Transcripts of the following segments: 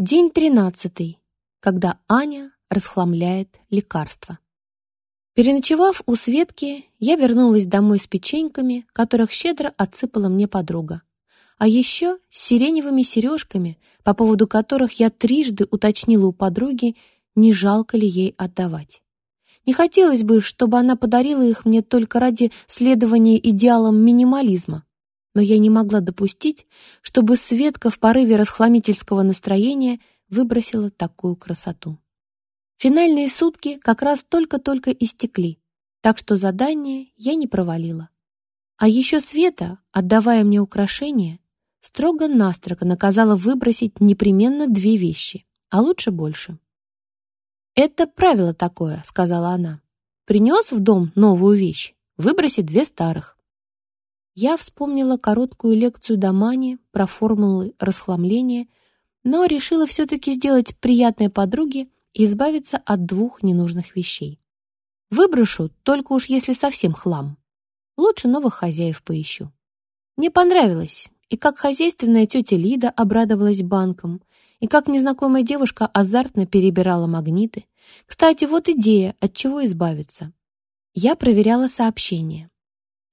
День тринадцатый, когда Аня расхламляет лекарства. Переночевав у Светки, я вернулась домой с печеньками, которых щедро отсыпала мне подруга. А еще с сиреневыми сережками, по поводу которых я трижды уточнила у подруги, не жалко ли ей отдавать. Не хотелось бы, чтобы она подарила их мне только ради следования идеалам минимализма. Но я не могла допустить, чтобы Светка в порыве расхламительского настроения выбросила такую красоту. Финальные сутки как раз только-только истекли, так что задание я не провалила. А еще Света, отдавая мне украшения, строго-настрого наказала выбросить непременно две вещи, а лучше больше. «Это правило такое», — сказала она. «Принес в дом новую вещь, выбросить две старых». Я вспомнила короткую лекцию Домани про формулы расхламления, но решила все-таки сделать приятное подруге и избавиться от двух ненужных вещей. Выброшу, только уж если совсем хлам. Лучше новых хозяев поищу. Мне понравилось, и как хозяйственная тетя Лида обрадовалась банкам, и как незнакомая девушка азартно перебирала магниты. Кстати, вот идея, от чего избавиться. Я проверяла сообщения.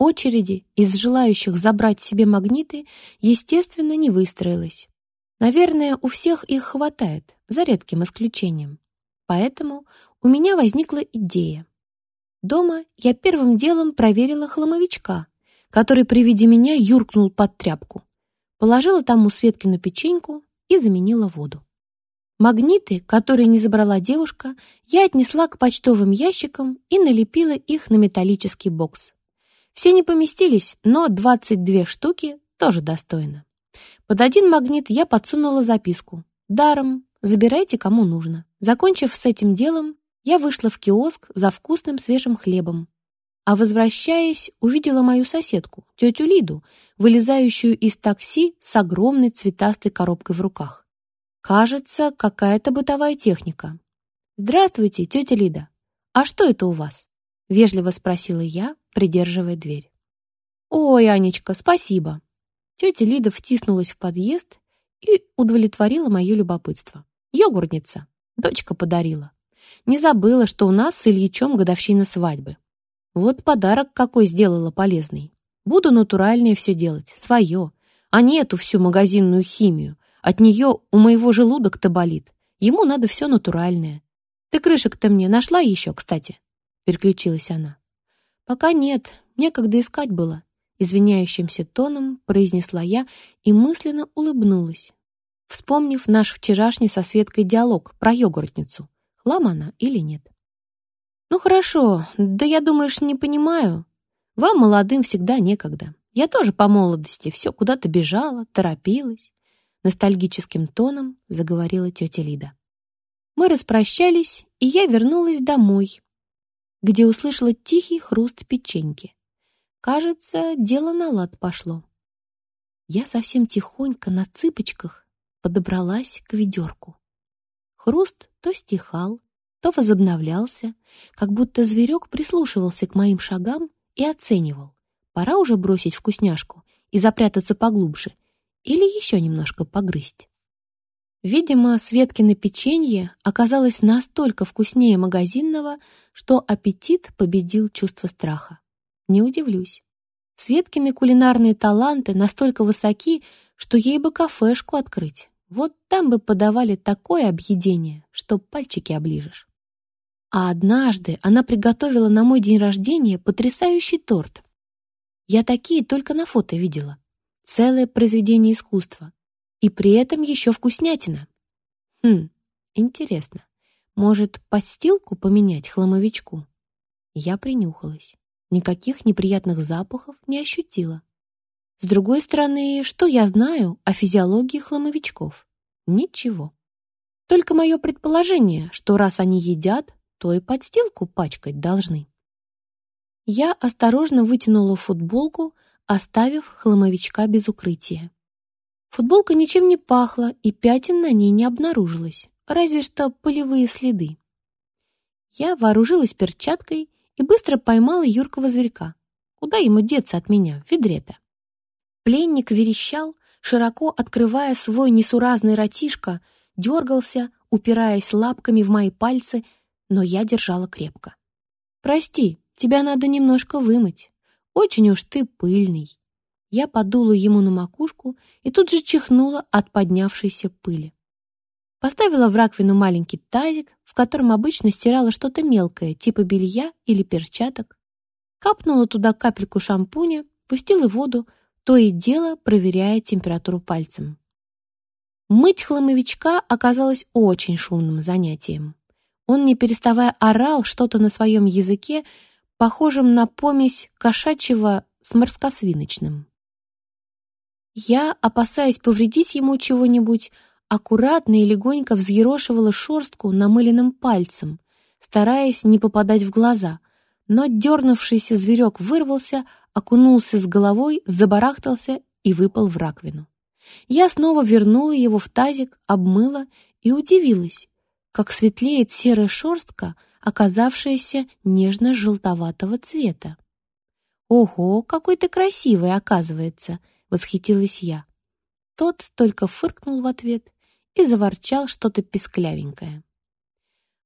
Очереди из желающих забрать себе магниты, естественно, не выстроилась. Наверное, у всех их хватает, за редким исключением. Поэтому у меня возникла идея. Дома я первым делом проверила хламовичка, который при виде меня юркнул под тряпку. Положила там у Светкину печеньку и заменила воду. Магниты, которые не забрала девушка, я отнесла к почтовым ящикам и налепила их на металлический бокс. Все не поместились, но 22 штуки тоже достойно. Под один магнит я подсунула записку. Даром, забирайте кому нужно. Закончив с этим делом, я вышла в киоск за вкусным свежим хлебом. А возвращаясь, увидела мою соседку, тетю Лиду, вылезающую из такси с огромной цветастой коробкой в руках. Кажется, какая-то бытовая техника. «Здравствуйте, тетя Лида. А что это у вас?» — вежливо спросила я, придерживая дверь. «Ой, Анечка, спасибо!» Тетя Лида втиснулась в подъезд и удовлетворила мое любопытство. «Йогуртница. Дочка подарила. Не забыла, что у нас с Ильичом годовщина свадьбы. Вот подарок какой сделала полезный. Буду натуральнее все делать, свое, а не эту всю магазинную химию. От нее у моего желудок-то болит. Ему надо все натуральное. Ты крышек-то мне нашла еще, кстати?» Переключилась она. «Пока нет, некогда искать было», — извиняющимся тоном произнесла я и мысленно улыбнулась, вспомнив наш вчерашний со Светкой диалог про йогуртницу, хлам она или нет. «Ну хорошо, да я, думаешь, не понимаю. Вам, молодым, всегда некогда. Я тоже по молодости все куда-то бежала, торопилась», ностальгическим тоном заговорила тетя Лида. Мы распрощались, и я вернулась домой, где услышала тихий хруст печеньки. Кажется, дело на лад пошло. Я совсем тихонько на цыпочках подобралась к ведерку. Хруст то стихал, то возобновлялся, как будто зверек прислушивался к моим шагам и оценивал, пора уже бросить вкусняшку и запрятаться поглубже или еще немножко погрызть. Видимо, Светкино печенье оказалось настолько вкуснее магазинного, что аппетит победил чувство страха. Не удивлюсь. Светкины кулинарные таланты настолько высоки, что ей бы кафешку открыть. Вот там бы подавали такое объедение, что пальчики оближешь. А однажды она приготовила на мой день рождения потрясающий торт. Я такие только на фото видела. Целое произведение искусства. И при этом еще вкуснятина. Хм, интересно. Может, подстилку поменять хламовичку? Я принюхалась. Никаких неприятных запахов не ощутила. С другой стороны, что я знаю о физиологии хламовичков? Ничего. Только мое предположение, что раз они едят, то и подстилку пачкать должны. Я осторожно вытянула футболку, оставив хламовичка без укрытия. Футболка ничем не пахла, и пятен на ней не обнаружилось, разве что полевые следы. Я вооружилась перчаткой и быстро поймала юркого зверька. Куда ему деться от меня, в ведре-то? Пленник верещал, широко открывая свой несуразный ротишко, дергался, упираясь лапками в мои пальцы, но я держала крепко. «Прости, тебя надо немножко вымыть. Очень уж ты пыльный». Я подула ему на макушку и тут же чихнула от поднявшейся пыли. Поставила в раковину маленький тазик, в котором обычно стирала что-то мелкое, типа белья или перчаток. Капнула туда капельку шампуня, пустила воду, то и дело проверяя температуру пальцем. Мыть хламовичка оказалось очень шумным занятием. Он, не переставая, орал что-то на своем языке, похожем на помесь кошачьего с морскосвиночным. Я, опасаясь повредить ему чего-нибудь, аккуратно и легонько взъерошивала шерстку намыленным пальцем, стараясь не попадать в глаза, но дернувшийся зверек вырвался, окунулся с головой, забарахтался и выпал в раковину. Я снова вернула его в тазик, обмыла и удивилась, как светлеет серая шерстка, оказавшаяся нежно-желтоватого цвета. «Ого, какой ты красивый, оказывается!» Восхитилась я. Тот только фыркнул в ответ и заворчал что-то песклявенькое.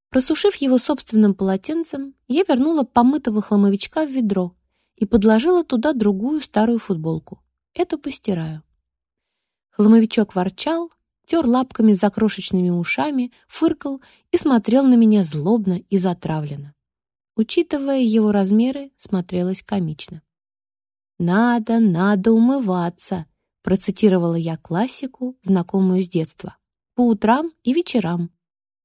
Просушив его собственным полотенцем, я вернула помытого хламовичка в ведро и подложила туда другую старую футболку. Эту постираю. Хламовичок ворчал, тер лапками за крошечными ушами, фыркал и смотрел на меня злобно и затравленно. Учитывая его размеры, смотрелось комично. «Надо, надо умываться», — процитировала я классику, знакомую с детства. «По утрам и вечерам.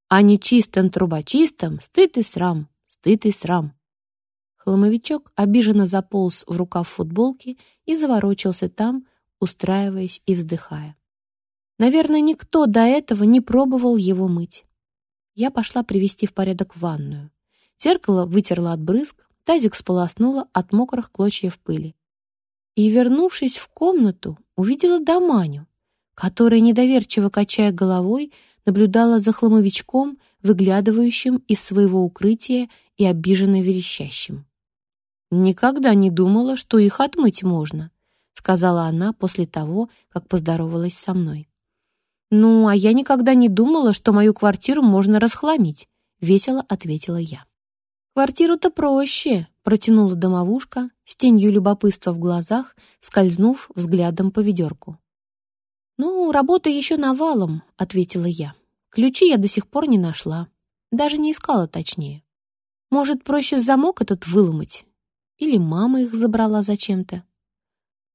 А не чистым трубочистым стыд и срам, стыд и срам». Хламовичок обиженно заполз в рукав футболки и заворочился там, устраиваясь и вздыхая. Наверное, никто до этого не пробовал его мыть. Я пошла привести в порядок ванную. Зеркало вытерла от брызг, тазик сполоснула от мокрых клочьев пыли и, вернувшись в комнату, увидела Даманю, которая, недоверчиво качая головой, наблюдала за хламовичком, выглядывающим из своего укрытия и обиженно верещащим. «Никогда не думала, что их отмыть можно», сказала она после того, как поздоровалась со мной. «Ну, а я никогда не думала, что мою квартиру можно расхламить», весело ответила я. «Квартиру-то проще», — протянула домовушка, с тенью любопытства в глазах, скользнув взглядом по ведерку. «Ну, работа еще навалом», — ответила я. «Ключи я до сих пор не нашла. Даже не искала точнее. Может, проще замок этот выломать? Или мама их забрала зачем-то?»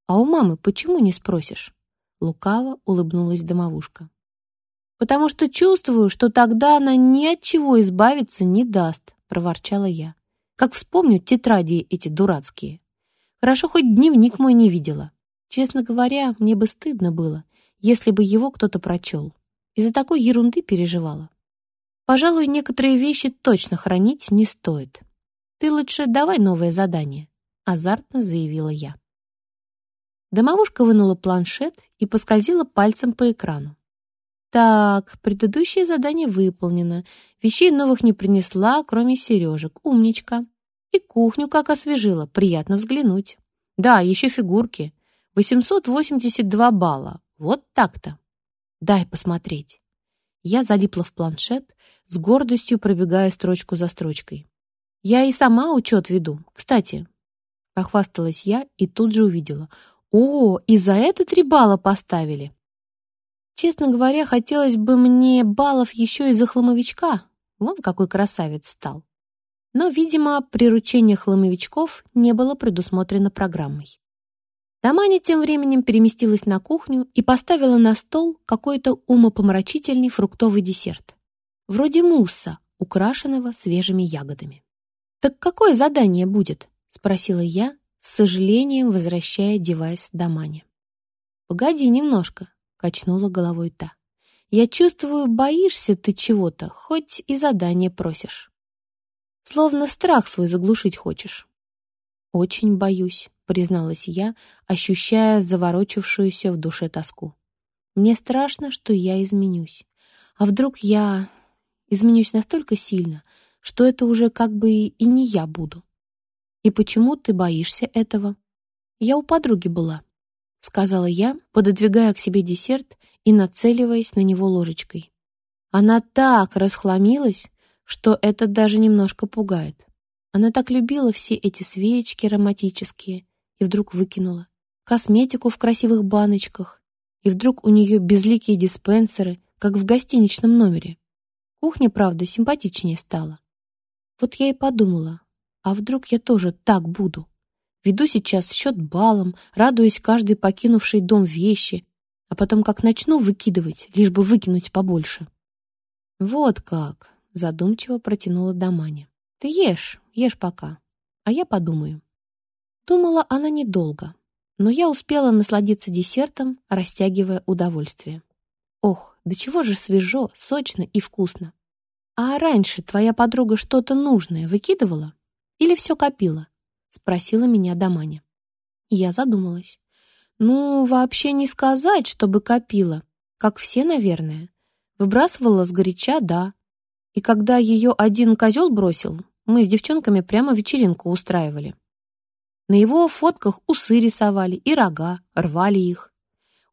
«А у мамы почему не спросишь?» Лукаво улыбнулась домовушка. «Потому что чувствую, что тогда она ни от чего избавиться не даст», — проворчала я. «Как вспомню тетради эти дурацкие. Хорошо, хоть дневник мой не видела. Честно говоря, мне бы стыдно было, если бы его кто-то прочел. Из-за такой ерунды переживала. Пожалуй, некоторые вещи точно хранить не стоит. Ты лучше давай новое задание», — азартно заявила я. Домовушка вынула планшет и поскользила пальцем по экрану. Так, предыдущее задание выполнено. Вещей новых не принесла, кроме сережек. Умничка. И кухню как освежила. Приятно взглянуть. Да, еще фигурки. 882 балла. Вот так-то. Дай посмотреть. Я залипла в планшет, с гордостью пробегая строчку за строчкой. Я и сама учет веду. Кстати, похвасталась я и тут же увидела. О, и за это три балла поставили. Честно говоря, хотелось бы мне баллов еще и за хламовичка. Вон какой красавец стал. Но, видимо, приручение хламовичков не было предусмотрено программой. Таманя тем временем переместилась на кухню и поставила на стол какой-то умопомрачительный фруктовый десерт. Вроде мусса, украшенного свежими ягодами. «Так какое задание будет?» — спросила я, с сожалением возвращая девайс Дамане. «Погоди немножко», качнула головой та. «Я чувствую, боишься ты чего-то, хоть и задание просишь. Словно страх свой заглушить хочешь». «Очень боюсь», — призналась я, ощущая заворочившуюся в душе тоску. «Мне страшно, что я изменюсь. А вдруг я изменюсь настолько сильно, что это уже как бы и не я буду? И почему ты боишься этого? Я у подруги была сказала я, пододвигая к себе десерт и нацеливаясь на него ложечкой. Она так расхламилась, что это даже немножко пугает. Она так любила все эти свечки ароматические и вдруг выкинула. Косметику в красивых баночках, и вдруг у нее безликие диспенсеры, как в гостиничном номере. Кухня, правда, симпатичнее стала. Вот я и подумала, а вдруг я тоже так буду? Веду сейчас счет балом, радуясь каждой покинувшей дом вещи, а потом как начну выкидывать, лишь бы выкинуть побольше. Вот как, задумчиво протянула Даманя. Ты ешь, ешь пока, а я подумаю. Думала она недолго, но я успела насладиться десертом, растягивая удовольствие. Ох, да чего же свежо, сочно и вкусно. А раньше твоя подруга что-то нужное выкидывала? Или все копила? Спросила меня Даманя. Я задумалась. Ну, вообще не сказать, чтобы копила. Как все, наверное. Выбрасывала сгоряча, да. И когда ее один козел бросил, мы с девчонками прямо вечеринку устраивали. На его фотках усы рисовали и рога, рвали их.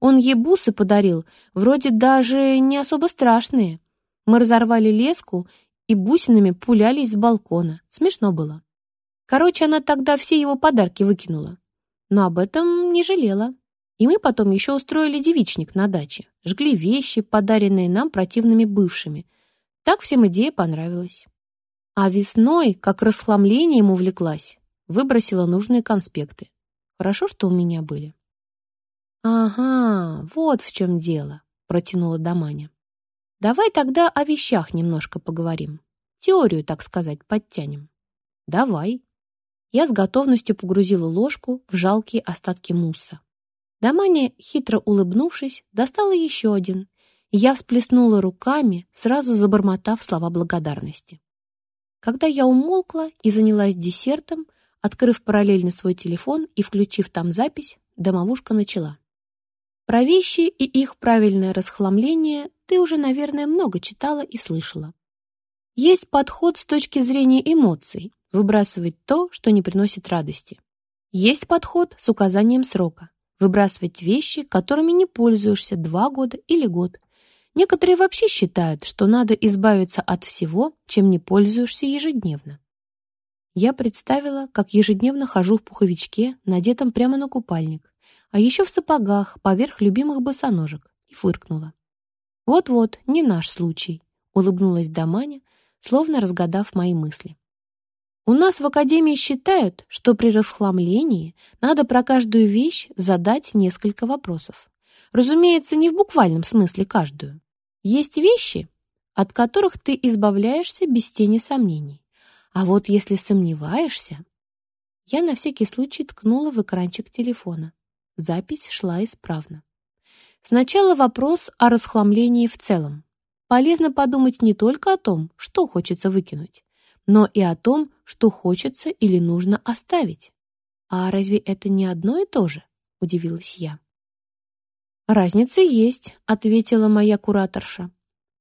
Он ей бусы подарил, вроде даже не особо страшные. Мы разорвали леску и бусинами пулялись с балкона. Смешно было. Короче, она тогда все его подарки выкинула. Но об этом не жалела. И мы потом еще устроили девичник на даче. Жгли вещи, подаренные нам противными бывшими. Так всем идея понравилась. А весной, как расхламлением увлеклась, Выбросила нужные конспекты. Хорошо, что у меня были. «Ага, вот в чем дело», — протянула Даманя. «Давай тогда о вещах немножко поговорим. Теорию, так сказать, подтянем». «Давай». Я с готовностью погрузила ложку в жалкие остатки мусса. Даманя, хитро улыбнувшись, достала еще один, я всплеснула руками, сразу забормотав слова благодарности. Когда я умолкла и занялась десертом, Открыв параллельно свой телефон и включив там запись, домовушка начала. Про вещи и их правильное расхламление ты уже, наверное, много читала и слышала. Есть подход с точки зрения эмоций, выбрасывать то, что не приносит радости. Есть подход с указанием срока, выбрасывать вещи, которыми не пользуешься два года или год. Некоторые вообще считают, что надо избавиться от всего, чем не пользуешься ежедневно. Я представила, как ежедневно хожу в пуховичке, надетом прямо на купальник, а еще в сапогах, поверх любимых босоножек, и фыркнула. «Вот-вот, не наш случай», — улыбнулась Даманя, словно разгадав мои мысли. «У нас в Академии считают, что при расхламлении надо про каждую вещь задать несколько вопросов. Разумеется, не в буквальном смысле каждую. Есть вещи, от которых ты избавляешься без тени сомнений. А вот если сомневаешься... Я на всякий случай ткнула в экранчик телефона. Запись шла исправно. Сначала вопрос о расхламлении в целом. Полезно подумать не только о том, что хочется выкинуть, но и о том, что хочется или нужно оставить. А разве это не одно и то же? Удивилась я. «Разница есть», — ответила моя кураторша.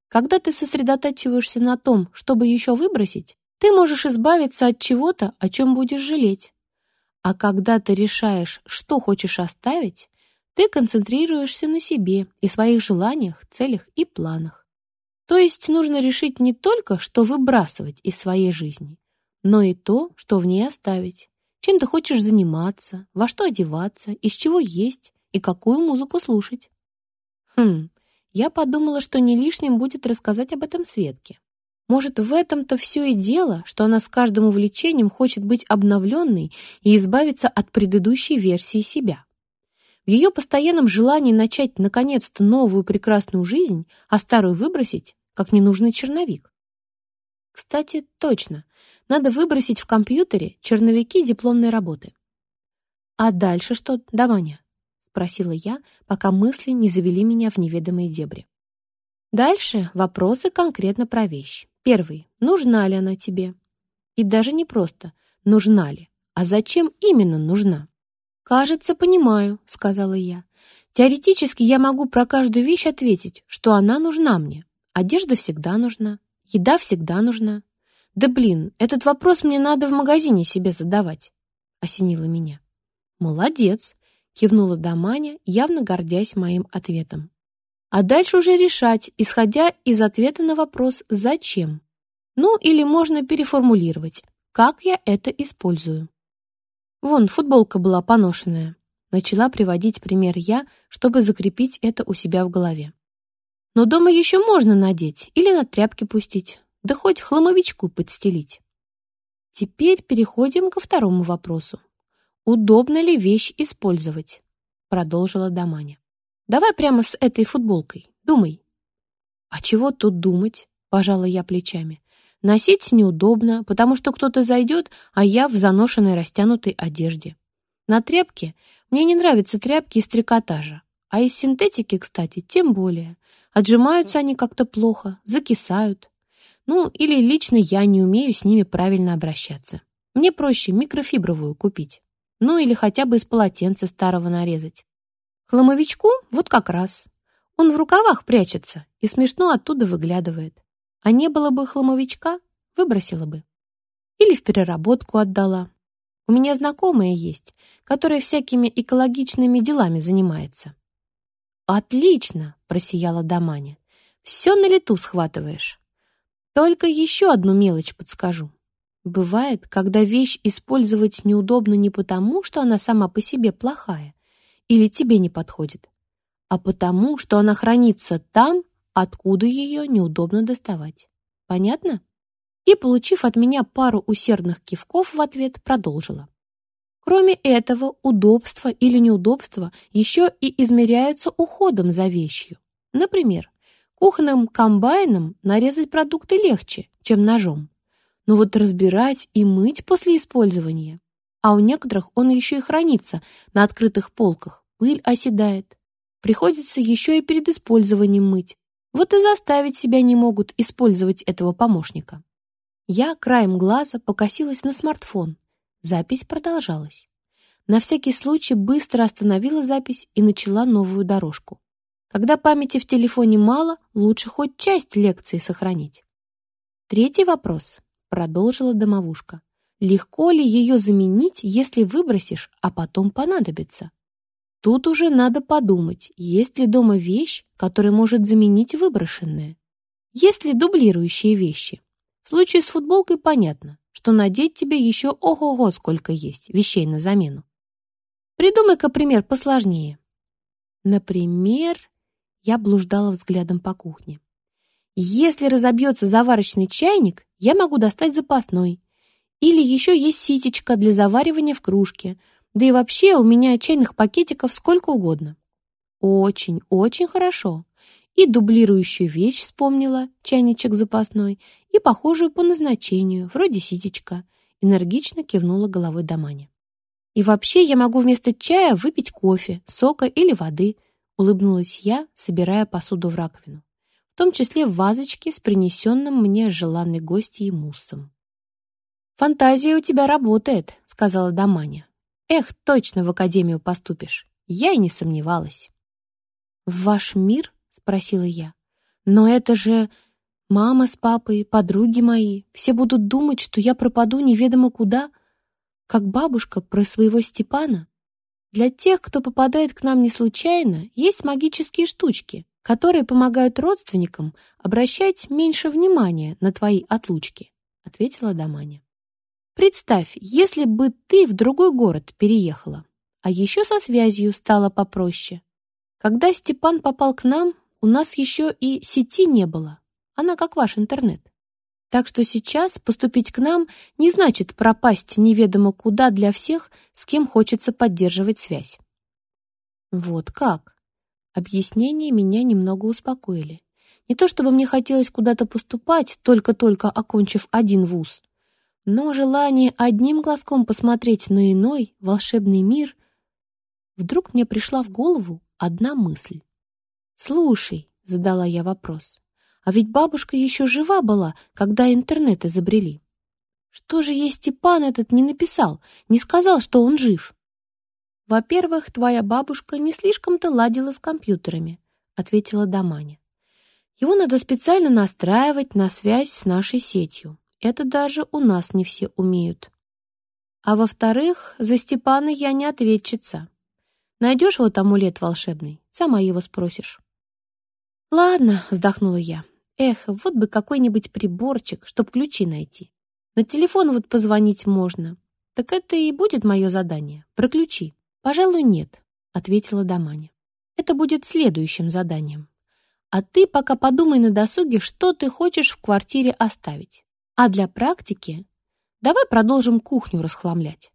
«Когда ты сосредотачиваешься на том, чтобы еще выбросить, ты можешь избавиться от чего-то, о чем будешь жалеть. А когда ты решаешь, что хочешь оставить, ты концентрируешься на себе и своих желаниях, целях и планах. То есть нужно решить не только, что выбрасывать из своей жизни, но и то, что в ней оставить, чем ты хочешь заниматься, во что одеваться, из чего есть и какую музыку слушать. Хм, я подумала, что не лишним будет рассказать об этом Светке. Может, в этом-то все и дело, что она с каждым увлечением хочет быть обновленной и избавиться от предыдущей версии себя. В ее постоянном желании начать наконец-то новую прекрасную жизнь, а старую выбросить, как ненужный черновик. Кстати, точно, надо выбросить в компьютере черновики дипломной работы. «А дальше что, Даманя?» — спросила я, пока мысли не завели меня в неведомые дебри. Дальше вопросы конкретно про вещь. Первый. Нужна ли она тебе? И даже не просто «нужна ли», а зачем именно нужна? «Кажется, понимаю», — сказала я. «Теоретически я могу про каждую вещь ответить, что она нужна мне. Одежда всегда нужна, еда всегда нужна. Да блин, этот вопрос мне надо в магазине себе задавать», — осенило меня. «Молодец», — кивнула Даманя, явно гордясь моим ответом. А дальше уже решать, исходя из ответа на вопрос «Зачем?». Ну, или можно переформулировать «Как я это использую?». Вон, футболка была поношенная. Начала приводить пример я, чтобы закрепить это у себя в голове. Но дома еще можно надеть или на тряпки пустить, да хоть хламовичку подстелить. Теперь переходим ко второму вопросу. Удобно ли вещь использовать? Продолжила Даманя. Давай прямо с этой футболкой. Думай. А чего тут думать? Пожала я плечами. Носить неудобно, потому что кто-то зайдет, а я в заношенной растянутой одежде. На тряпке мне не нравятся тряпки из трикотажа, а из синтетики, кстати, тем более. Отжимаются они как-то плохо, закисают. Ну, или лично я не умею с ними правильно обращаться. Мне проще микрофибровую купить. Ну, или хотя бы из полотенца старого нарезать. Хламовичку вот как раз. Он в рукавах прячется и смешно оттуда выглядывает. А не было бы хламовичка, выбросила бы. Или в переработку отдала. У меня знакомая есть, которая всякими экологичными делами занимается. «Отлично!» — просияла Даманя. «Все на лету схватываешь. Только еще одну мелочь подскажу. Бывает, когда вещь использовать неудобно не потому, что она сама по себе плохая или тебе не подходит, а потому, что она хранится там, откуда ее неудобно доставать. Понятно? И, получив от меня пару усердных кивков в ответ, продолжила. Кроме этого, удобство или неудобство еще и измеряются уходом за вещью. Например, кухонным комбайном нарезать продукты легче, чем ножом. Но вот разбирать и мыть после использования. А у некоторых он еще и хранится на открытых полках, пыль оседает. Приходится еще и перед использованием мыть, вот и заставить себя не могут использовать этого помощника. Я краем глаза покосилась на смартфон. Запись продолжалась. На всякий случай быстро остановила запись и начала новую дорожку. Когда памяти в телефоне мало, лучше хоть часть лекции сохранить. Третий вопрос, продолжила домовушка. Легко ли ее заменить, если выбросишь, а потом понадобится? Тут уже надо подумать, есть ли дома вещь, которая может заменить выброшенное. Есть ли дублирующие вещи? В случае с футболкой понятно, что надеть тебе еще ого-го сколько есть вещей на замену. Придумай-ка пример посложнее. Например, я блуждала взглядом по кухне. Если разобьется заварочный чайник, я могу достать запасной. Или еще есть ситечка для заваривания в кружке – да и вообще у меня чайных пакетиков сколько угодно. Очень, очень хорошо. И дублирующую вещь вспомнила, чайничек запасной, и похожую по назначению, вроде ситечка. Энергично кивнула головой Даманя. И вообще я могу вместо чая выпить кофе, сока или воды, улыбнулась я, собирая посуду в раковину, в том числе в вазочке с принесенным мне желанной гостьей муссом. «Фантазия у тебя работает», — сказала Даманя. Эх, точно в академию поступишь. Я и не сомневалась. «В ваш мир?» — спросила я. «Но это же мама с папой, подруги мои. Все будут думать, что я пропаду неведомо куда, как бабушка про своего Степана. Для тех, кто попадает к нам не случайно, есть магические штучки, которые помогают родственникам обращать меньше внимания на твои отлучки», — ответила Даманя. Представь, если бы ты в другой город переехала, а еще со связью стало попроще. Когда Степан попал к нам, у нас еще и сети не было. Она как ваш интернет. Так что сейчас поступить к нам не значит пропасть неведомо куда для всех, с кем хочется поддерживать связь. Вот как. Объяснения меня немного успокоили. Не то чтобы мне хотелось куда-то поступать, только-только окончив один вуз, но желание одним глазком посмотреть на иной волшебный мир вдруг мне пришла в голову одна мысль. «Слушай», — задала я вопрос, «а ведь бабушка еще жива была, когда интернет изобрели. Что же ей Степан этот не написал, не сказал, что он жив?» «Во-первых, твоя бабушка не слишком-то ладила с компьютерами», — ответила Даманя. «Его надо специально настраивать на связь с нашей сетью. Это даже у нас не все умеют. А во-вторых, за Степана я не ответчица. Найдешь вот амулет волшебный, сама его спросишь. «Ладно», — вздохнула я. «Эх, вот бы какой-нибудь приборчик, чтоб ключи найти. На телефон вот позвонить можно. Так это и будет мое задание. Про ключи». «Пожалуй, нет», — ответила Даманя. «Это будет следующим заданием. А ты пока подумай на досуге, что ты хочешь в квартире оставить. А для практики давай продолжим кухню расхламлять».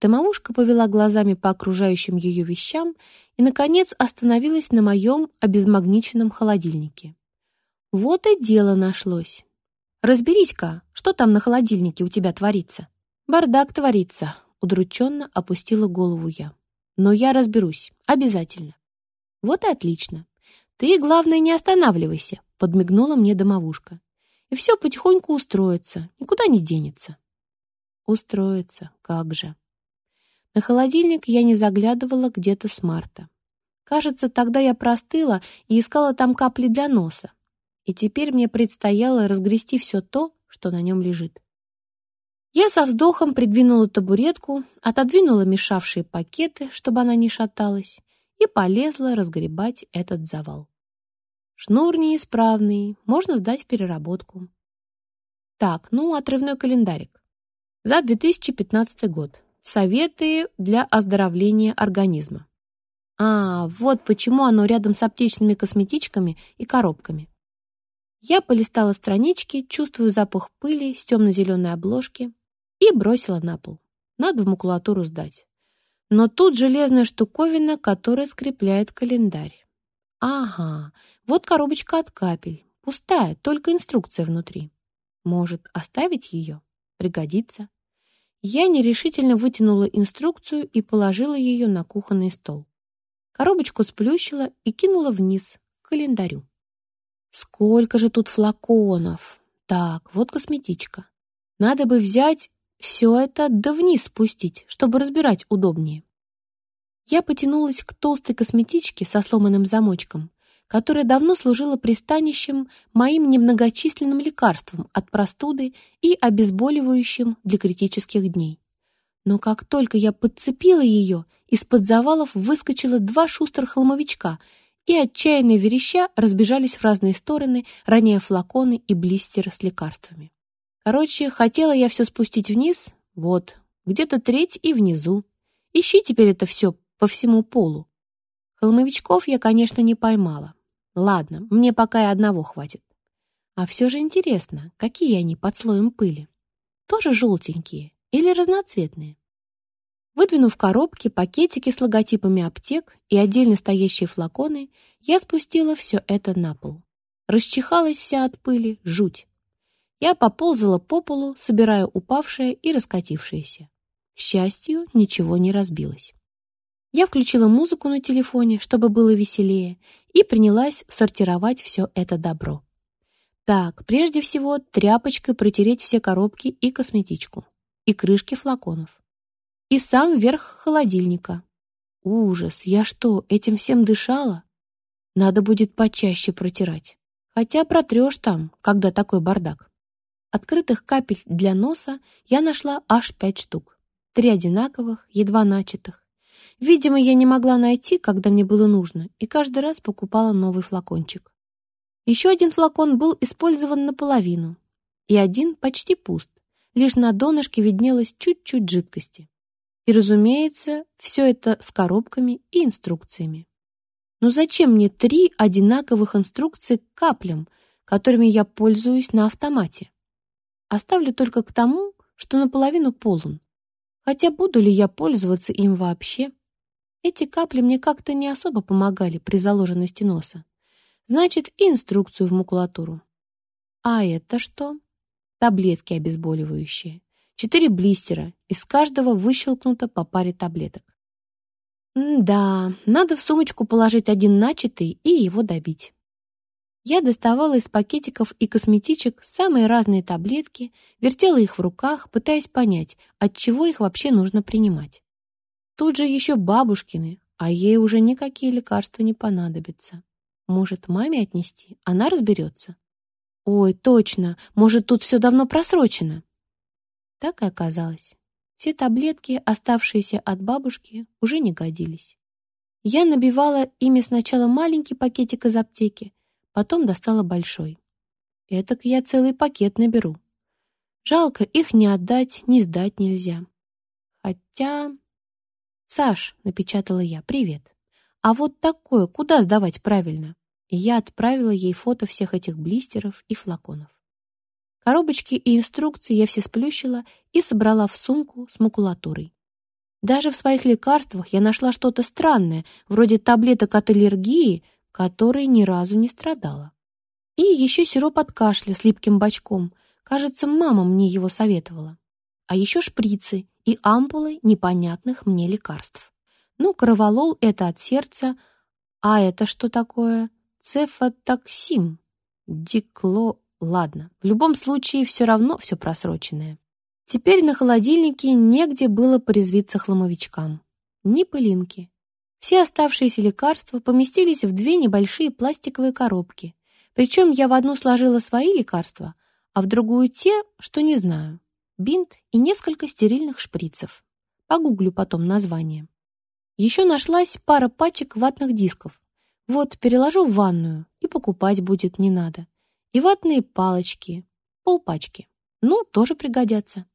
Домовушка повела глазами по окружающим ее вещам и, наконец, остановилась на моем обезмагниченном холодильнике. Вот и дело нашлось. Разберись-ка, что там на холодильнике у тебя творится? Бардак творится, удрученно опустила голову я. Но я разберусь, обязательно. Вот и отлично. Ты, главное, не останавливайся, подмигнула мне домовушка. И все потихоньку устроится, никуда не денется. Устроится, как же. На холодильник я не заглядывала где-то с марта. Кажется, тогда я простыла и искала там капли для носа. И теперь мне предстояло разгрести все то, что на нем лежит. Я со вздохом придвинула табуретку, отодвинула мешавшие пакеты, чтобы она не шаталась, и полезла разгребать этот завал. Шнур неисправный, можно сдать в переработку. Так, ну, отрывной календарик. За 2015 год. Советы для оздоровления организма. А, вот почему оно рядом с аптечными косметичками и коробками. Я полистала странички, чувствую запах пыли с темно-зеленой обложки и бросила на пол. Надо в макулатуру сдать. Но тут железная штуковина, которая скрепляет календарь. Ага, вот коробочка от капель. Пустая, только инструкция внутри. Может, оставить ее? Пригодится. Я нерешительно вытянула инструкцию и положила ее на кухонный стол. Коробочку сплющила и кинула вниз, к календарю. Сколько же тут флаконов! Так, вот косметичка. Надо бы взять все это да вниз спустить, чтобы разбирать удобнее. Я потянулась к толстой косметичке со сломанным замочком, которая давно служила пристанищем моим немногочисленным лекарством от простуды и обезболивающим для критических дней. Но как только я подцепила ее, из-под завалов выскочило два шустер-холмовичка и, отчаянно вереща, разбежались в разные стороны, роняя флаконы и блистеры с лекарствами. Короче, хотела я все спустить вниз, вот, где-то треть и внизу. Ищи теперь это все по всему полу. Холмовичков я, конечно, не поймала. Ладно, мне пока и одного хватит. А все же интересно, какие они под слоем пыли? Тоже желтенькие или разноцветные? Выдвинув коробки, пакетики с логотипами аптек и отдельно стоящие флаконы, я спустила все это на пол. Расчихалась вся от пыли, жуть. Я поползала по полу, собирая упавшее и раскатившееся. К счастью, ничего не разбилось. Я включила музыку на телефоне, чтобы было веселее, и принялась сортировать все это добро. Так, прежде всего, тряпочкой протереть все коробки и косметичку, и крышки флаконов, и сам верх холодильника. Ужас, я что, этим всем дышала? Надо будет почаще протирать. Хотя протрешь там, когда такой бардак. Открытых капель для носа я нашла аж пять штук. Три одинаковых, едва начатых, Видимо, я не могла найти, когда мне было нужно, и каждый раз покупала новый флакончик. Еще один флакон был использован наполовину, и один почти пуст, лишь на донышке виднелось чуть-чуть жидкости. И, разумеется, все это с коробками и инструкциями. Но зачем мне три одинаковых инструкции к каплям, которыми я пользуюсь на автомате? Оставлю только к тому, что наполовину полон. Хотя буду ли я пользоваться им вообще? Эти капли мне как-то не особо помогали при заложенности носа. Значит, и инструкцию в макулатуру. А это что? Таблетки обезболивающие. Четыре блистера, из каждого выщелкнуто по паре таблеток. М да, надо в сумочку положить один начатый и его добить. Я доставала из пакетиков и косметичек самые разные таблетки, вертела их в руках, пытаясь понять, от чего их вообще нужно принимать. Тут же еще бабушкины, а ей уже никакие лекарства не понадобятся. Может, маме отнести? Она разберется. Ой, точно, может, тут все давно просрочено. Так и оказалось. Все таблетки, оставшиеся от бабушки, уже не годились. Я набивала ими сначала маленький пакетик из аптеки, потом достала большой. Этак я целый пакет наберу. Жалко, их не отдать, не сдать нельзя. Хотя... «Саш», — напечатала я, — «привет. А вот такое куда сдавать правильно?» И я отправила ей фото всех этих блистеров и флаконов. Коробочки и инструкции я все сплющила и собрала в сумку с макулатурой. Даже в своих лекарствах я нашла что-то странное, вроде таблеток от аллергии, которой ни разу не страдала. И еще сироп от кашля с липким бачком. Кажется, мама мне его советовала. А еще шприцы и ампулы непонятных мне лекарств. Ну, кроволол — это от сердца, а это что такое? Цефатоксим. Дикло... Ладно, в любом случае все равно все просроченное. Теперь на холодильнике негде было порезвиться хламовичкам. Ни пылинки. Все оставшиеся лекарства поместились в две небольшие пластиковые коробки. Причем я в одну сложила свои лекарства, а в другую те, что не знаю. Бинт и несколько стерильных шприцев. Погуглю потом название. Еще нашлась пара пачек ватных дисков. Вот, переложу в ванную, и покупать будет не надо. И ватные палочки, полпачки. Ну, тоже пригодятся.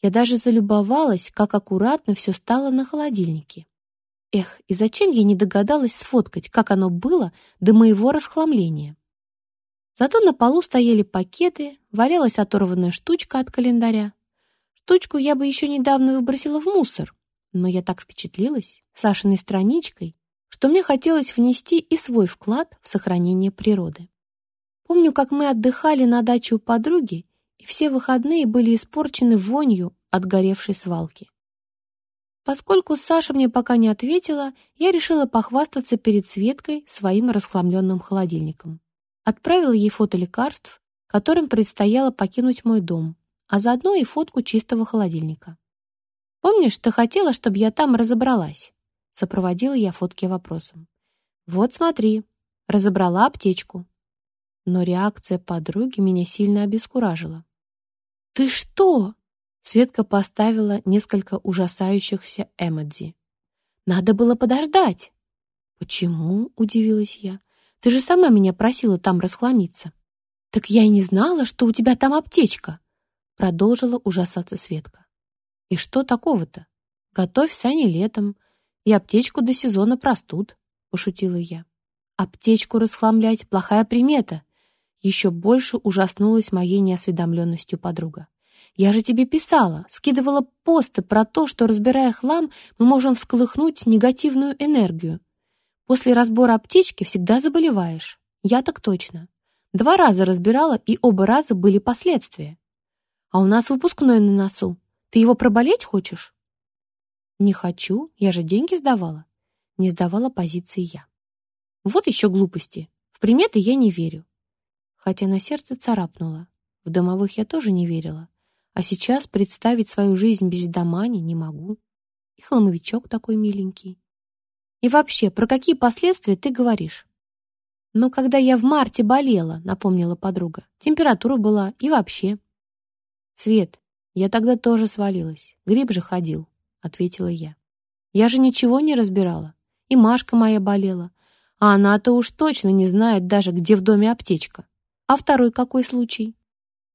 Я даже залюбовалась, как аккуратно все стало на холодильнике. Эх, и зачем я не догадалась сфоткать, как оно было до моего расхламления? Зато на полу стояли пакеты, валялась оторванная штучка от календаря. Штучку я бы еще недавно выбросила в мусор, но я так впечатлилась Сашиной страничкой, что мне хотелось внести и свой вклад в сохранение природы. Помню, как мы отдыхали на даче у подруги, и все выходные были испорчены вонью от горевшей свалки. Поскольку Саша мне пока не ответила, я решила похвастаться перед Светкой своим расхламленным холодильником. Отправила ей фото лекарств, которым предстояло покинуть мой дом, а заодно и фотку чистого холодильника. «Помнишь, ты хотела, чтобы я там разобралась?» Сопроводила я фотки вопросом. «Вот смотри, разобрала аптечку». Но реакция подруги меня сильно обескуражила. «Ты что?» Светка поставила несколько ужасающихся эмодзи. «Надо было подождать!» «Почему?» — удивилась я. «Ты же сама меня просила там расхламиться». «Так я и не знала, что у тебя там аптечка!» Продолжила ужасаться Светка. «И что такого-то? Готовь сани летом и аптечку до сезона простуд», — пошутила я. «Аптечку расхламлять — плохая примета!» Еще больше ужаснулась моей неосведомленностью подруга. Я же тебе писала, скидывала посты про то, что, разбирая хлам, мы можем всколыхнуть негативную энергию. После разбора аптечки всегда заболеваешь. Я так точно. Два раза разбирала, и оба раза были последствия. А у нас выпускной на носу. Ты его проболеть хочешь? Не хочу, я же деньги сдавала. Не сдавала позиции я. Вот еще глупости. В приметы я не верю. Хотя на сердце царапнуло. В домовых я тоже не верила. А сейчас представить свою жизнь без домани не могу. И хламовичок такой миленький. И вообще, про какие последствия ты говоришь? Ну, когда я в марте болела, напомнила подруга. Температура была и вообще. Свет, я тогда тоже свалилась. Гриб же ходил, ответила я. Я же ничего не разбирала. И Машка моя болела. А она-то уж точно не знает даже, где в доме аптечка. А второй какой случай?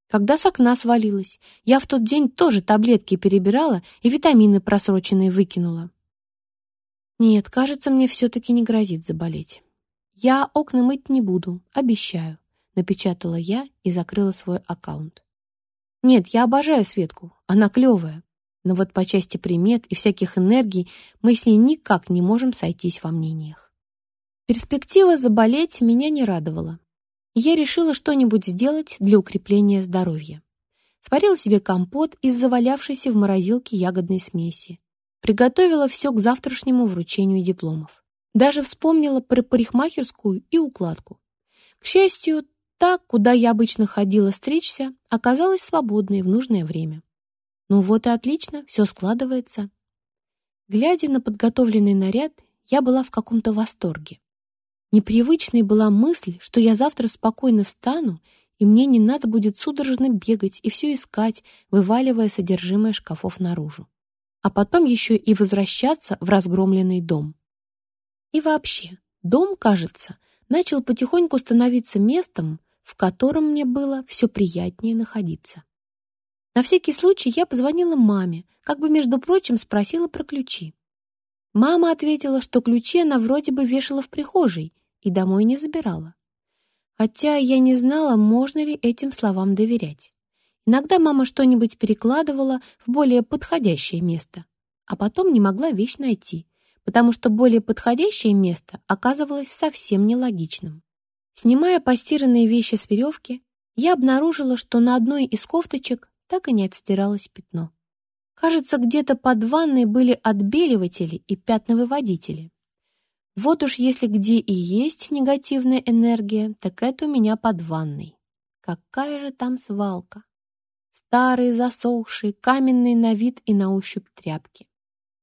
Когда с окна свалилась. Я в тот день тоже таблетки перебирала и витамины просроченные выкинула. Нет, кажется, мне все-таки не грозит заболеть. Я окна мыть не буду, обещаю, напечатала я и закрыла свой аккаунт. Нет, я обожаю Светку, она клевая. Но вот по части примет и всяких энергий мы с ней никак не можем сойтись во мнениях. Перспектива заболеть меня не радовала я решила что-нибудь сделать для укрепления здоровья. Сварила себе компот из завалявшейся в морозилке ягодной смеси. Приготовила все к завтрашнему вручению дипломов. Даже вспомнила про парикмахерскую и укладку. К счастью, та, куда я обычно ходила стричься, оказалась свободной в нужное время. Ну вот и отлично, все складывается. Глядя на подготовленный наряд, я была в каком-то восторге. Непривычной была мысль, что я завтра спокойно встану, и мне не надо будет судорожно бегать и все искать, вываливая содержимое шкафов наружу. А потом еще и возвращаться в разгромленный дом. И вообще, дом, кажется, начал потихоньку становиться местом, в котором мне было все приятнее находиться. На всякий случай я позвонила маме, как бы, между прочим, спросила про ключи. Мама ответила, что ключи она вроде бы вешала в прихожей и домой не забирала. Хотя я не знала, можно ли этим словам доверять. Иногда мама что-нибудь перекладывала в более подходящее место, а потом не могла вещь найти, потому что более подходящее место оказывалось совсем нелогичным. Снимая постиранные вещи с веревки, я обнаружила, что на одной из кофточек так и не отстиралось пятно. Кажется, где-то под ванной были отбеливатели и пятновыводители. Вот уж если где и есть негативная энергия, так это у меня под ванной. Какая же там свалка! Старые, засохшие, каменные на вид и на ощупь тряпки.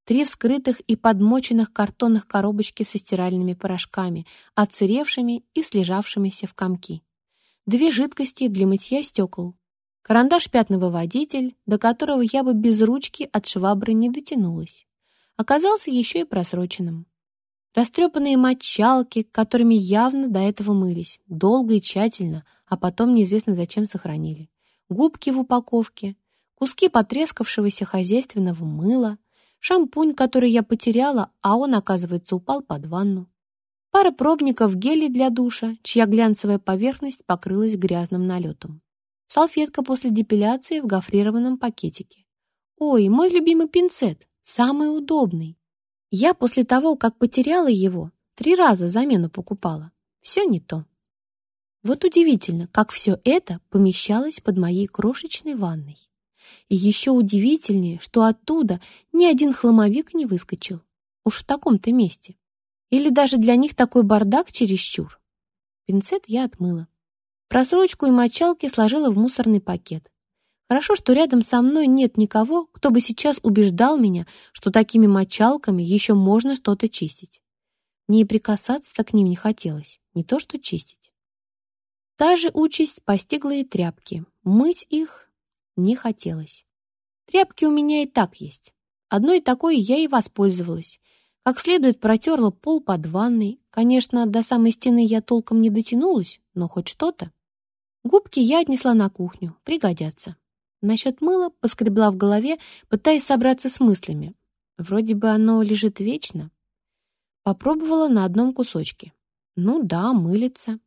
Три вскрытых и подмоченных картонных коробочки со стиральными порошками, отсыревшими и слежавшимися в комки. Две жидкости для мытья стекол, Карандаш-пятновыводитель, до которого я бы без ручки от швабры не дотянулась, оказался еще и просроченным. Растрепанные мочалки, которыми явно до этого мылись, долго и тщательно, а потом неизвестно зачем сохранили. Губки в упаковке, куски потрескавшегося хозяйственного мыла, шампунь, который я потеряла, а он, оказывается, упал под ванну. Пара пробников гелей для душа, чья глянцевая поверхность покрылась грязным налетом салфетка после депиляции в гофрированном пакетике. Ой, мой любимый пинцет, самый удобный. Я после того, как потеряла его, три раза замену покупала. Все не то. Вот удивительно, как все это помещалось под моей крошечной ванной. И еще удивительнее, что оттуда ни один хламовик не выскочил. Уж в таком-то месте. Или даже для них такой бардак чересчур. Пинцет я отмыла. Просрочку и мочалки сложила в мусорный пакет. Хорошо, что рядом со мной нет никого, кто бы сейчас убеждал меня, что такими мочалками еще можно что-то чистить. Мне и прикасаться-то к ним не хотелось, не то что чистить. Та же участь постигла и тряпки. Мыть их не хотелось. Тряпки у меня и так есть. Одной такой я и воспользовалась. Как следует протерла пол под ванной. Конечно, до самой стены я толком не дотянулась, но хоть что-то. Губки я отнесла на кухню, пригодятся. Насчет мыла поскребла в голове, пытаясь собраться с мыслями. Вроде бы оно лежит вечно. Попробовала на одном кусочке. Ну да, мылится.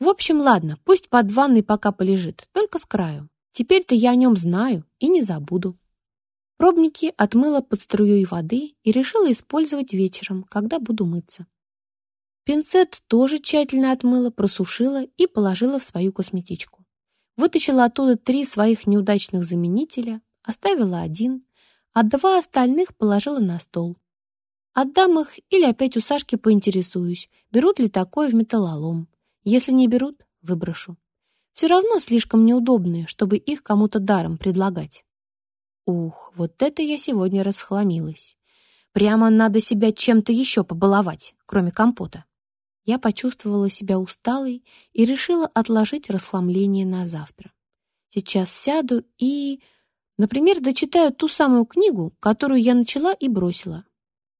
В общем, ладно, пусть под ванной пока полежит, только с краю. Теперь-то я о нем знаю и не забуду. Пробники отмыла под струей воды и решила использовать вечером, когда буду мыться. Пинцет тоже тщательно отмыла, просушила и положила в свою косметичку. Вытащила оттуда три своих неудачных заменителя, оставила один, а два остальных положила на стол. Отдам их или опять у Сашки поинтересуюсь, берут ли такое в металлолом. Если не берут, выброшу. Все равно слишком неудобные, чтобы их кому-то даром предлагать. Ух, вот это я сегодня расхламилась. Прямо надо себя чем-то еще побаловать, кроме компота я почувствовала себя усталой и решила отложить расхламление на завтра. Сейчас сяду и, например, дочитаю ту самую книгу, которую я начала и бросила.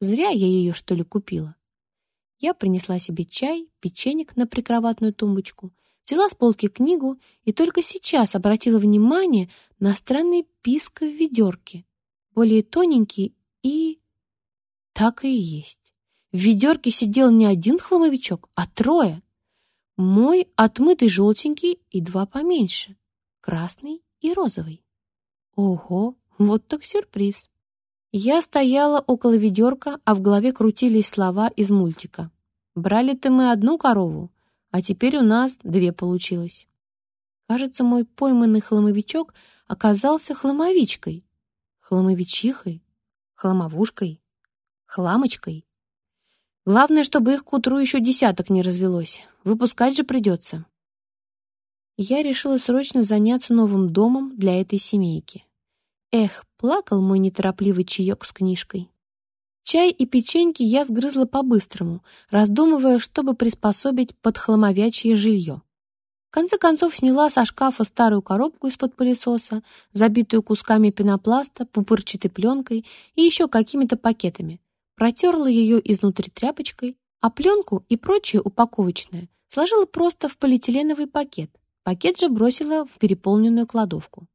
Зря я ее, что ли, купила. Я принесла себе чай, печенек на прикроватную тумбочку, взяла с полки книгу и только сейчас обратила внимание на странный писк в ведерке, более тоненький и... Так и есть. В ведерке сидел не один хламовичок, а трое. Мой отмытый желтенький и два поменьше, красный и розовый. Ого, вот так сюрприз. Я стояла около ведерка, а в голове крутились слова из мультика. Брали-то мы одну корову, а теперь у нас две получилось. Кажется, мой пойманный хламовичок оказался хламовичкой, хламовичихой, хламовушкой, хламочкой. Главное, чтобы их к утру еще десяток не развелось. Выпускать же придется. Я решила срочно заняться новым домом для этой семейки. Эх, плакал мой неторопливый чаек с книжкой. Чай и печеньки я сгрызла по-быстрому, раздумывая, чтобы приспособить под хламовячье жилье. В конце концов сняла со шкафа старую коробку из-под пылесоса, забитую кусками пенопласта, пупырчатой пленкой и еще какими-то пакетами, протерла ее изнутри тряпочкой, А пленку и прочее упаковочное сложила просто в полиэтиленовый пакет. Пакет же бросила в переполненную кладовку.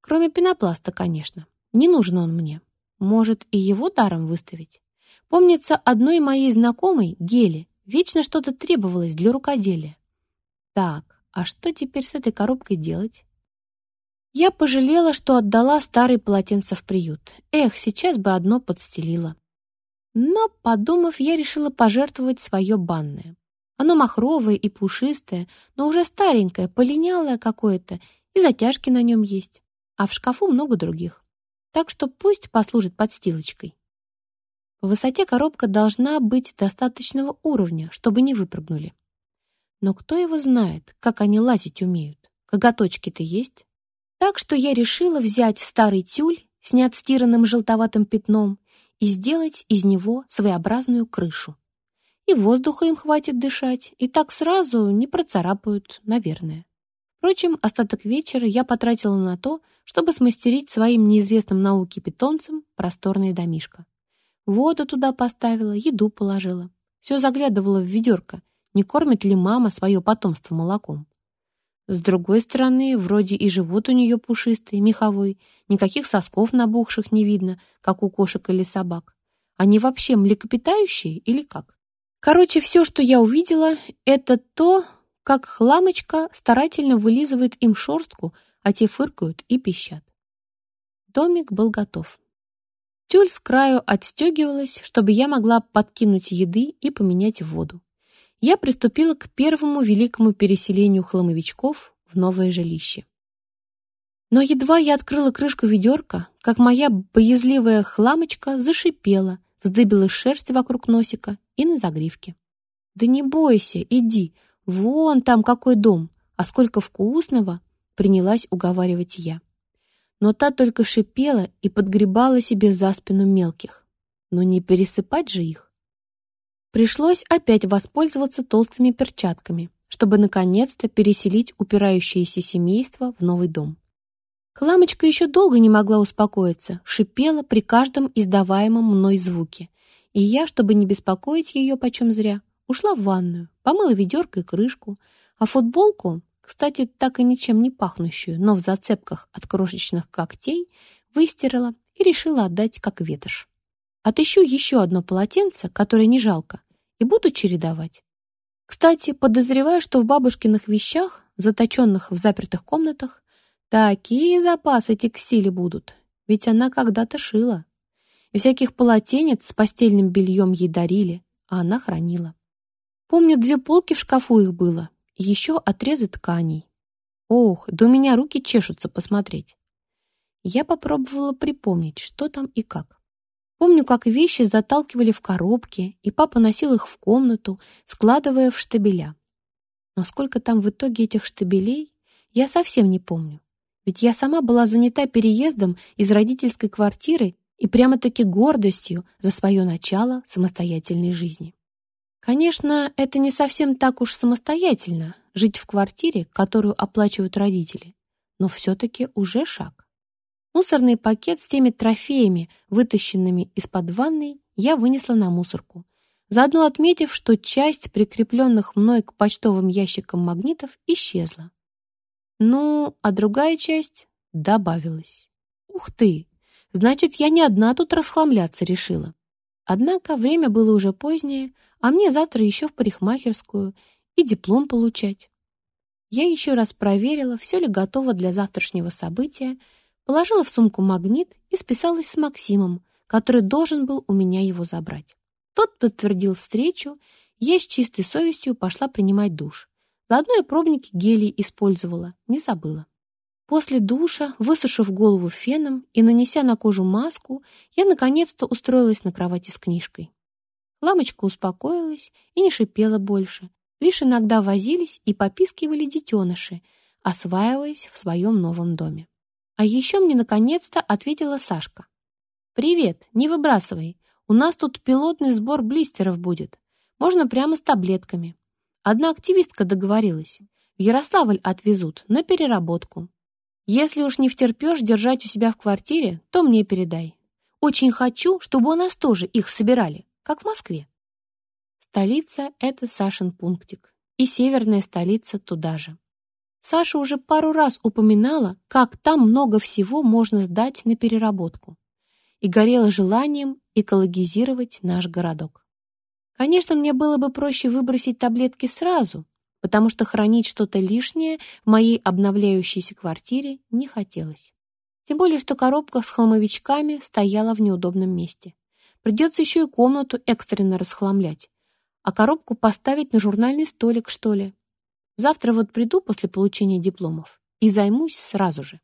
Кроме пенопласта, конечно. Не нужен он мне. Может, и его даром выставить? Помнится, одной моей знакомой, Геле, вечно что-то требовалось для рукоделия. Так, а что теперь с этой коробкой делать? Я пожалела, что отдала старые полотенца в приют. Эх, сейчас бы одно подстелила. Но, подумав, я решила пожертвовать свое банное. Оно махровое и пушистое, но уже старенькое, полинялое какое-то, и затяжки на нем есть. А в шкафу много других. Так что пусть послужит подстилочкой. По высоте коробка должна быть достаточного уровня, чтобы не выпрыгнули. Но кто его знает, как они лазить умеют? Коготочки-то есть. Так что я решила взять старый тюль с неотстиранным желтоватым пятном и сделать из него своеобразную крышу. И воздуха им хватит дышать, и так сразу не процарапают, наверное. Впрочем, остаток вечера я потратила на то, чтобы смастерить своим неизвестным науке питомцам просторное домишко. Воду туда поставила, еду положила. Все заглядывала в ведерко, не кормит ли мама свое потомство молоком. С другой стороны, вроде и живот у нее пушистый, меховой, никаких сосков набухших не видно, как у кошек или собак. Они вообще млекопитающие или как? Короче, все, что я увидела, это то, как хламочка старательно вылизывает им шерстку, а те фыркают и пищат. Домик был готов. Тюль с краю отстегивалась, чтобы я могла подкинуть еды и поменять воду я приступила к первому великому переселению хламовичков в новое жилище. Но едва я открыла крышку ведерка, как моя боязливая хламочка зашипела, вздыбила шерсть вокруг носика и на загривке. «Да не бойся, иди, вон там какой дом, а сколько вкусного!» принялась уговаривать я. Но та только шипела и подгребала себе за спину мелких. Но не пересыпать же их. Пришлось опять воспользоваться толстыми перчатками, чтобы наконец-то переселить упирающееся семейство в новый дом. Кламочка еще долго не могла успокоиться, шипела при каждом издаваемом мной звуке. И я, чтобы не беспокоить ее почем зря, ушла в ванную, помыла ведерко и крышку, а футболку, кстати, так и ничем не пахнущую, но в зацепках от крошечных когтей, выстирала и решила отдать как ветошь. Отыщу еще одно полотенце, которое не жалко, и буду чередовать. Кстати, подозреваю, что в бабушкиных вещах, заточенных в запертых комнатах, такие запасы текстиля будут, ведь она когда-то шила. И всяких полотенец с постельным бельем ей дарили, а она хранила. Помню, две полки в шкафу их было, и еще отрезы тканей. Ох, да меня руки чешутся посмотреть. Я попробовала припомнить, что там и как. Помню, как вещи заталкивали в коробки, и папа носил их в комнату, складывая в штабеля. Но сколько там в итоге этих штабелей, я совсем не помню. Ведь я сама была занята переездом из родительской квартиры и прямо-таки гордостью за свое начало самостоятельной жизни. Конечно, это не совсем так уж самостоятельно — жить в квартире, которую оплачивают родители, но все-таки уже шаг. Мусорный пакет с теми трофеями, вытащенными из-под ванной, я вынесла на мусорку, заодно отметив, что часть прикрепленных мной к почтовым ящикам магнитов исчезла. Ну, а другая часть добавилась. Ух ты! Значит, я не одна тут расхламляться решила. Однако время было уже позднее, а мне завтра еще в парикмахерскую и диплом получать. Я еще раз проверила, все ли готово для завтрашнего события, Положила в сумку магнит и списалась с Максимом, который должен был у меня его забрать. Тот подтвердил встречу, я с чистой совестью пошла принимать душ. Заодно и пробники гелий использовала, не забыла. После душа, высушив голову феном и нанеся на кожу маску, я наконец-то устроилась на кровати с книжкой. Ламочка успокоилась и не шипела больше. Лишь иногда возились и попискивали детеныши, осваиваясь в своем новом доме. А еще мне наконец-то ответила Сашка. «Привет, не выбрасывай. У нас тут пилотный сбор блистеров будет. Можно прямо с таблетками. Одна активистка договорилась. В Ярославль отвезут на переработку. Если уж не втерпешь держать у себя в квартире, то мне передай. Очень хочу, чтобы у нас тоже их собирали, как в Москве». столица — это Сашин пунктик. И северная столица туда же. Саша уже пару раз упоминала, как там много всего можно сдать на переработку. И горела желанием экологизировать наш городок. Конечно, мне было бы проще выбросить таблетки сразу, потому что хранить что-то лишнее в моей обновляющейся квартире не хотелось. Тем более, что коробка с хламовичками стояла в неудобном месте. Придется еще и комнату экстренно расхламлять. А коробку поставить на журнальный столик, что ли. Завтра вот приду после получения дипломов и займусь сразу же.